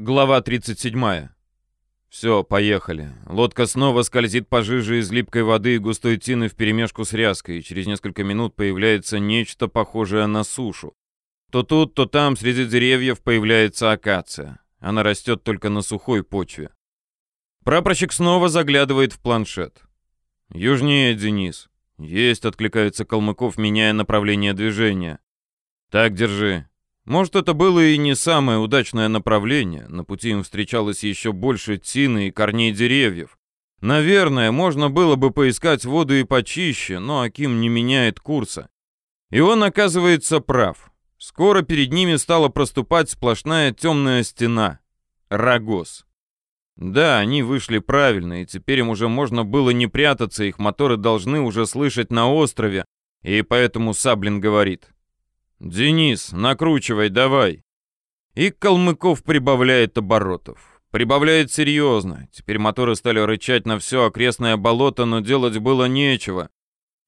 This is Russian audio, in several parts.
Глава 37. Все, поехали. Лодка снова скользит по жиже из липкой воды и густой тины вперемешку с ряской, и через несколько минут появляется нечто похожее на сушу. То тут, то там среди деревьев появляется акация. Она растет только на сухой почве. Прапорщик снова заглядывает в планшет. «Южнее, Денис». «Есть», — откликается Калмыков, меняя направление движения. «Так, держи. Может, это было и не самое удачное направление. На пути им встречалось еще больше тины и корней деревьев. Наверное, можно было бы поискать воду и почище, но Аким не меняет курса. И он оказывается прав. Скоро перед ними стала проступать сплошная темная стена. Рогоз. Да, они вышли правильно, и теперь им уже можно было не прятаться, их моторы должны уже слышать на острове, и поэтому Саблин говорит. «Денис, накручивай, давай!» И Калмыков прибавляет оборотов. Прибавляет серьезно. Теперь моторы стали рычать на все окрестное болото, но делать было нечего.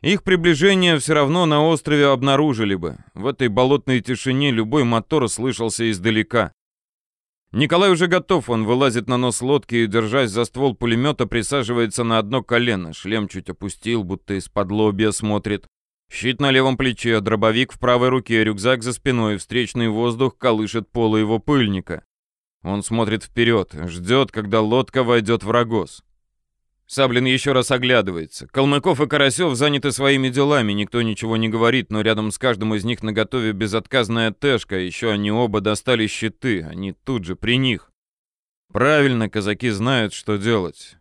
Их приближение все равно на острове обнаружили бы. В этой болотной тишине любой мотор слышался издалека. Николай уже готов, он вылазит на нос лодки и, держась за ствол пулемета, присаживается на одно колено. Шлем чуть опустил, будто из-под лобья смотрит. Щит на левом плече, дробовик в правой руке, рюкзак за спиной, встречный воздух колышет полы его пыльника. Он смотрит вперед, ждет, когда лодка войдет в рогоз. Саблин еще раз оглядывается. Калмыков и Карасев заняты своими делами, никто ничего не говорит, но рядом с каждым из них наготове безотказная тэшка, еще они оба достали щиты, они тут же при них. Правильно, казаки знают, что делать.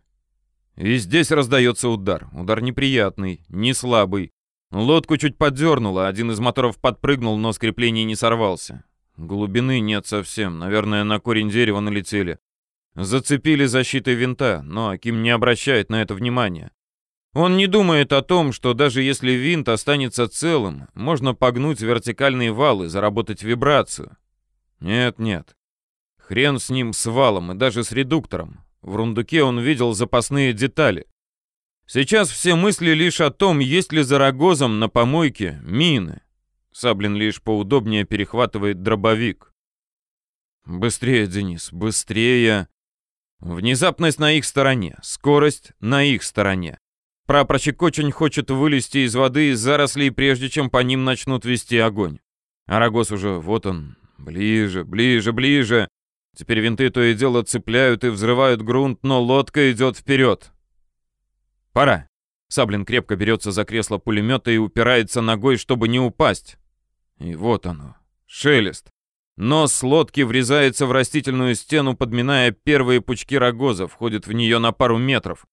И здесь раздается удар. Удар неприятный, не слабый. Лодку чуть поддернуло, один из моторов подпрыгнул, но с крепления не сорвался. Глубины нет совсем, наверное, на корень дерева налетели. Зацепили защитой винта, но Аким не обращает на это внимания. Он не думает о том, что даже если винт останется целым, можно погнуть вертикальные валы, заработать вибрацию. Нет, нет. Хрен с ним, с валом и даже с редуктором. В рундуке он видел запасные детали. Сейчас все мысли лишь о том, есть ли за рогозом на помойке мины. Саблин лишь поудобнее перехватывает дробовик. Быстрее, Денис, быстрее. Внезапность на их стороне, скорость на их стороне. Прапорщик очень хочет вылезти из воды из зарослей, прежде чем по ним начнут вести огонь. Арагос уже, вот он, ближе, ближе, ближе. Теперь винты то и дело цепляют и взрывают грунт, но лодка идет вперед. «Пора!» Саблин крепко берется за кресло пулемета и упирается ногой, чтобы не упасть. И вот оно. Шелест. Нос лодки врезается в растительную стену, подминая первые пучки рогоза, входит в нее на пару метров.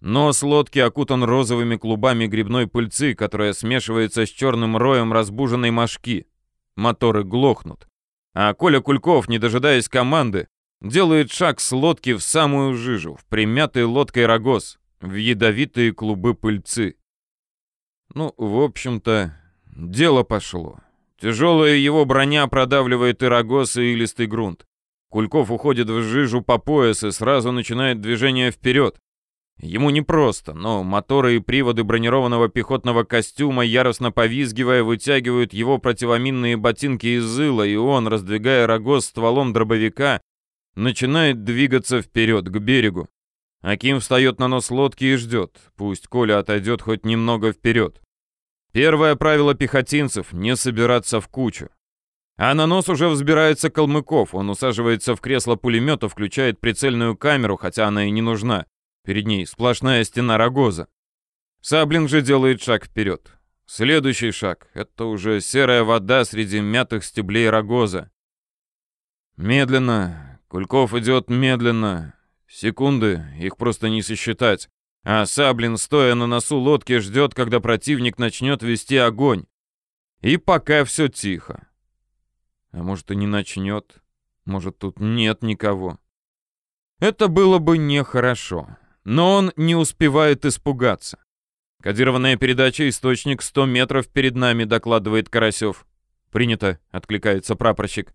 Нос лодки окутан розовыми клубами грибной пыльцы, которая смешивается с черным роем разбуженной мошки. Моторы глохнут. А Коля Кульков, не дожидаясь команды, делает шаг с лодки в самую жижу, в примятый лодкой рогоз в ядовитые клубы пыльцы. Ну, в общем-то, дело пошло. Тяжелая его броня продавливает и рогоз, и илистый грунт. Кульков уходит в жижу по пояс и сразу начинает движение вперед. Ему непросто, но моторы и приводы бронированного пехотного костюма, яростно повизгивая, вытягивают его противоминные ботинки из ила, и он, раздвигая рогоз стволом дробовика, начинает двигаться вперед, к берегу. Аким встает на нос лодки и ждет. Пусть Коля отойдет хоть немного вперед. Первое правило пехотинцев — не собираться в кучу. А на нос уже взбирается Калмыков. Он усаживается в кресло пулемета, включает прицельную камеру, хотя она и не нужна. Перед ней сплошная стена рогоза. Саблин же делает шаг вперед. Следующий шаг — это уже серая вода среди мятых стеблей рогоза. Медленно. Кульков идет медленно. Секунды, их просто не сосчитать. А Саблин, стоя на носу лодки, ждет, когда противник начнет вести огонь. И пока все тихо. А может и не начнет. Может тут нет никого. Это было бы нехорошо. Но он не успевает испугаться. Кодированная передача «Источник 100 метров перед нами», докладывает Карасев. «Принято», — откликается прапорщик.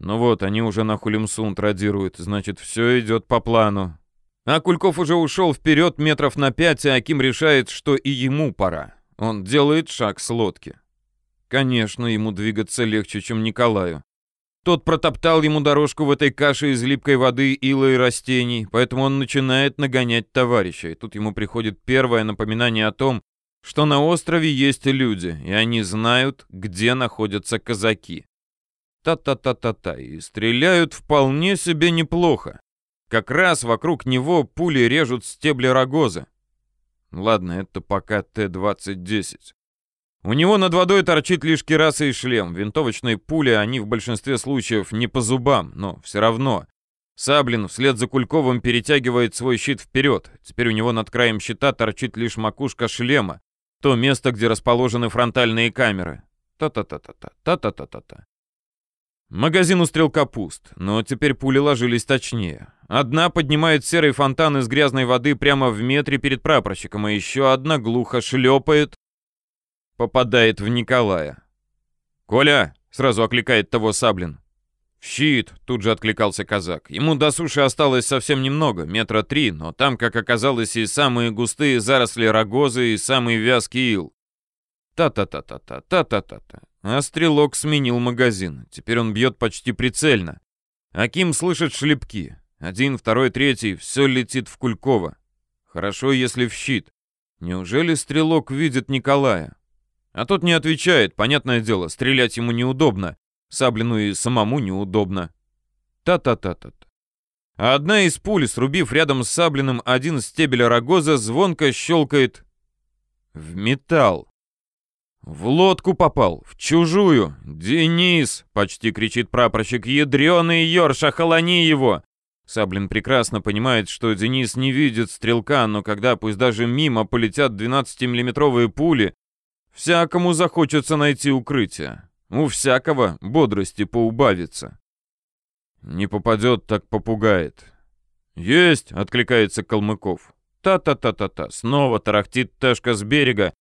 Ну вот, они уже на Хулимсун традируют, значит, все идет по плану. А Кульков уже ушел вперед метров на пять, а Аким решает, что и ему пора. Он делает шаг с лодки. Конечно, ему двигаться легче, чем Николаю. Тот протоптал ему дорожку в этой каше из липкой воды, ила и растений, поэтому он начинает нагонять товарища. И тут ему приходит первое напоминание о том, что на острове есть люди, и они знают, где находятся казаки. Та-та-та-та-та, и стреляют вполне себе неплохо. Как раз вокруг него пули режут стебли рогоза. Ладно, это пока Т-2010. У него над водой торчит лишь кераса и шлем. Винтовочные пули, они в большинстве случаев не по зубам, но все равно. Саблин вслед за Кульковым перетягивает свой щит вперед. Теперь у него над краем щита торчит лишь макушка шлема. То место, где расположены фронтальные камеры. Та-та-та-та-та, та-та-та-та-та. Магазин у стрелка пуст, но теперь пули ложились точнее. Одна поднимает серый фонтан из грязной воды прямо в метре перед прапорщиком, а еще одна глухо шлепает, попадает в Николая. «Коля!» — сразу окликает того Саблин. «В щит!» — тут же откликался казак. Ему до суши осталось совсем немного, метра три, но там, как оказалось, и самые густые заросли рогозы, и самый вязкий ил. Та-та-та-та-та, та-та-та-та. А стрелок сменил магазин. Теперь он бьет почти прицельно. Аким слышит шлепки. Один, второй, третий. Все летит в Кулькова. Хорошо, если в щит. Неужели стрелок видит Николая? А тот не отвечает. Понятное дело, стрелять ему неудобно. Саблину и самому неудобно. Та-та-та-та. А одна из пуль, срубив рядом с Саблиным один стебель рогоза, звонко щелкает в металл. «В лодку попал! В чужую! Денис!» — почти кричит прапорщик. «Ядреный ерш, охолони его!» Саблин прекрасно понимает, что Денис не видит стрелка, но когда пусть даже мимо полетят 12-миллиметровые пули, всякому захочется найти укрытие. У всякого бодрости поубавится. Не попадет, так попугает. «Есть!» — откликается Калмыков. Та-та-та-та-та. Снова тарахтит Ташка с берега,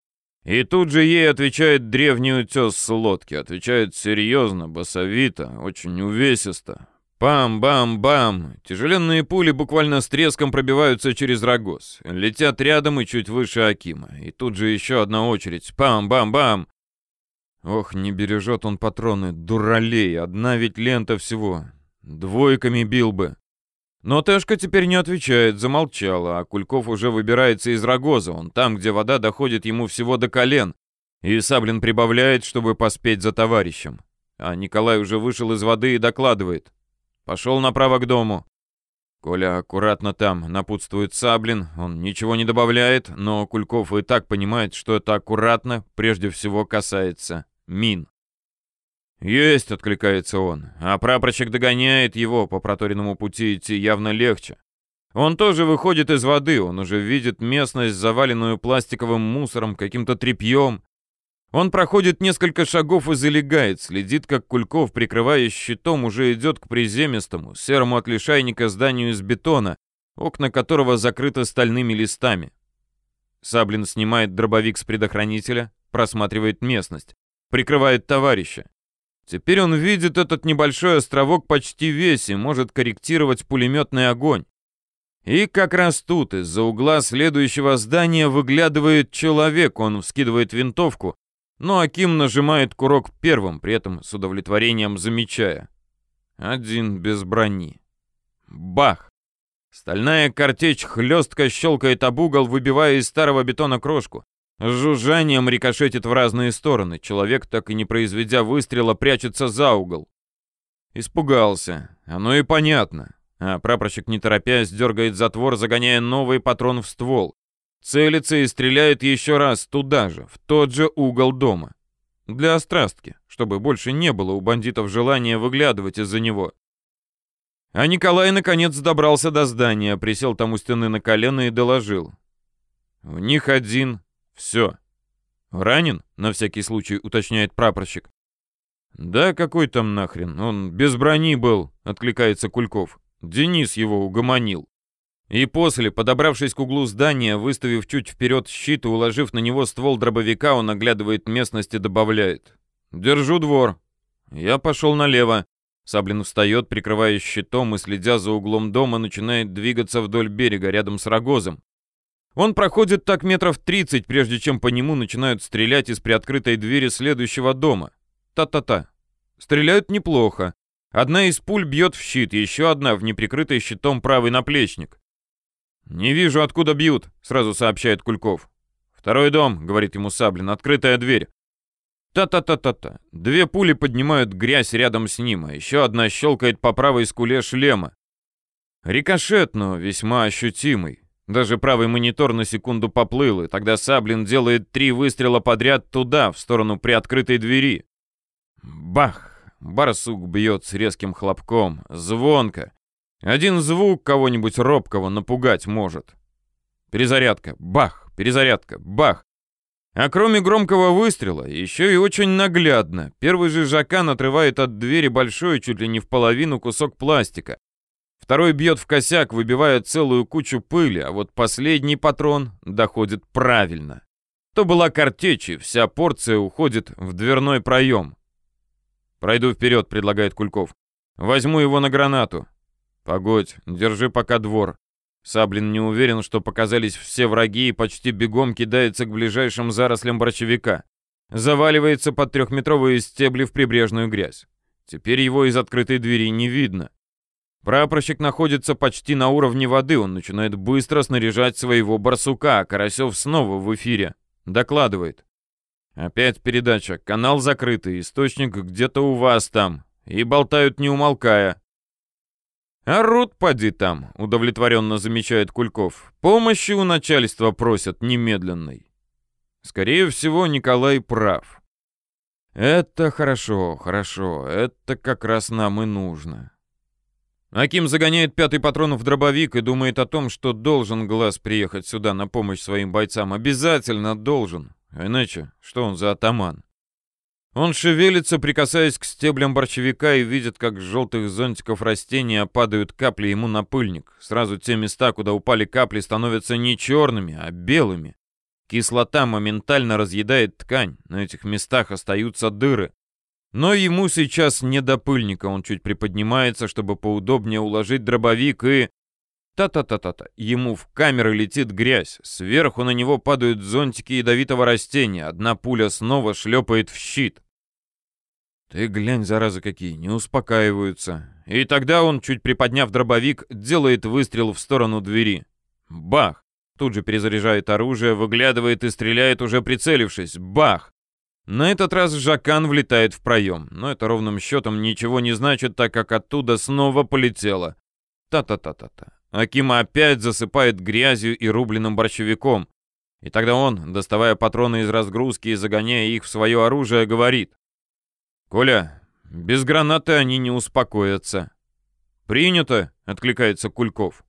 и тут же ей отвечает древний утес с лодки. Отвечает серьезно, басовито, очень увесисто. Пам-бам-бам! Тяжеленные пули буквально с треском пробиваются через рогоз. Летят рядом и чуть выше Акима. И тут же еще одна очередь. Пам-бам-бам! Ох, не бережет он патроны, дуралей. Одна ведь лента всего. Двойками бил бы. Но Тэшка теперь не отвечает, замолчала, а Кульков уже выбирается из рогоза, он там, где вода доходит ему всего до колен, и Саблин прибавляет, чтобы поспеть за товарищем. А Николай уже вышел из воды и докладывает. Пошел направо к дому. Коля аккуратно там, напутствует Саблин, он ничего не добавляет, но Кульков и так понимает, что это аккуратно прежде всего касается мин. «Есть!» — откликается он. А прапорщик догоняет его, по проторенному пути идти явно легче. Он тоже выходит из воды, он уже видит местность, заваленную пластиковым мусором, каким-то тряпьем. Он проходит несколько шагов и залегает, следит, как Кульков, прикрываясь щитом, уже идет к приземистому, серому от лишайника зданию из бетона, окна которого закрыты стальными листами. Саблин снимает дробовик с предохранителя, просматривает местность, прикрывает товарища. Теперь он видит этот небольшой островок почти весь и может корректировать пулеметный огонь. И как раз тут из-за угла следующего здания выглядывает человек, он вскидывает винтовку, но Аким нажимает курок первым, при этом с удовлетворением замечая. Один без брони. Бах! Стальная картечь хлестко щелкает об угол, выбивая из старого бетона крошку. С жужжанием рикошетит в разные стороны. Человек, так и не произведя выстрела, прячется за угол. Испугался. Оно и понятно. А прапорщик, не торопясь, дергает затвор, загоняя новый патрон в ствол. Целится и стреляет еще раз туда же, в тот же угол дома. Для острастки, чтобы больше не было у бандитов желания выглядывать из-за него. А Николай наконец добрался до здания, присел там у стены на колено и доложил. В них один все. Ранен? На всякий случай уточняет прапорщик. Да какой там нахрен? Он без брони был, откликается Кульков. Денис его угомонил. И после, подобравшись к углу здания, выставив чуть вперед щит и уложив на него ствол дробовика, он оглядывает местность и добавляет. «Держу двор». Я пошел налево. Саблин встает, прикрываясь щитом и, следя за углом дома, начинает двигаться вдоль берега, рядом с рогозом. Он проходит так метров 30, прежде чем по нему начинают стрелять из приоткрытой двери следующего дома. Та-та-та. Стреляют неплохо. Одна из пуль бьет в щит, еще одна в неприкрытый щитом правый наплечник. «Не вижу, откуда бьют», — сразу сообщает Кульков. «Второй дом», — говорит ему Саблин, — «открытая дверь». Та-та-та-та-та. Две пули поднимают грязь рядом с ним, а еще одна щелкает по правой скуле шлема. Рикошет, но весьма ощутимый. Даже правый монитор на секунду поплыл, и тогда Саблин делает три выстрела подряд туда, в сторону приоткрытой двери. Бах! Барсук бьет с резким хлопком, звонко. Один звук кого-нибудь робкого напугать может. Перезарядка, бах, перезарядка, бах. А кроме громкого выстрела, еще и очень наглядно. Первый же Жакан отрывает от двери большой, чуть ли не в половину, кусок пластика. Второй бьет в косяк, выбивая целую кучу пыли, а вот последний патрон доходит правильно. То была картечь, и вся порция уходит в дверной проем. «Пройду вперед», — предлагает Кульков. «Возьму его на гранату». «Погодь, держи пока двор». Саблин не уверен, что показались все враги и почти бегом кидается к ближайшим зарослям борчевика. Заваливается под трехметровые стебли в прибрежную грязь. Теперь его из открытой двери не видно. Прапорщик находится почти на уровне воды, он начинает быстро снаряжать своего барсука, а Карасев снова в эфире. Докладывает. Опять передача. Канал закрытый, источник где-то у вас там. И болтают не умолкая. «Орут, поди там», — удовлетворенно замечает Кульков. «Помощи у начальства просят немедленной». Скорее всего, Николай прав. «Это хорошо, хорошо, это как раз нам и нужно». Аким загоняет пятый патрон в дробовик и думает о том, что должен Глаз приехать сюда на помощь своим бойцам. Обязательно должен. Иначе, что он за атаман? Он шевелится, прикасаясь к стеблям борчевика и видит, как с желтых зонтиков растения падают капли ему на пыльник. Сразу те места, куда упали капли, становятся не черными, а белыми. Кислота моментально разъедает ткань, на этих местах остаются дыры. Но ему сейчас не до пыльника, он чуть приподнимается, чтобы поудобнее уложить дробовик и... Та-та-та-та-та. Ему в камеры летит грязь. Сверху на него падают зонтики ядовитого растения. Одна пуля снова шлепает в щит. Ты глянь, заразы какие, не успокаиваются. И тогда он, чуть приподняв дробовик, делает выстрел в сторону двери. Бах! Тут же перезаряжает оружие, выглядывает и стреляет, уже прицелившись. Бах! На этот раз Жакан влетает в проем, но это ровным счетом ничего не значит, так как оттуда снова полетело. Та-та-та-та-та. Акима опять засыпает грязью и рубленым борщевиком. И тогда он, доставая патроны из разгрузки и загоняя их в свое оружие, говорит. «Коля, без гранаты они не успокоятся». «Принято», — откликается Кульков.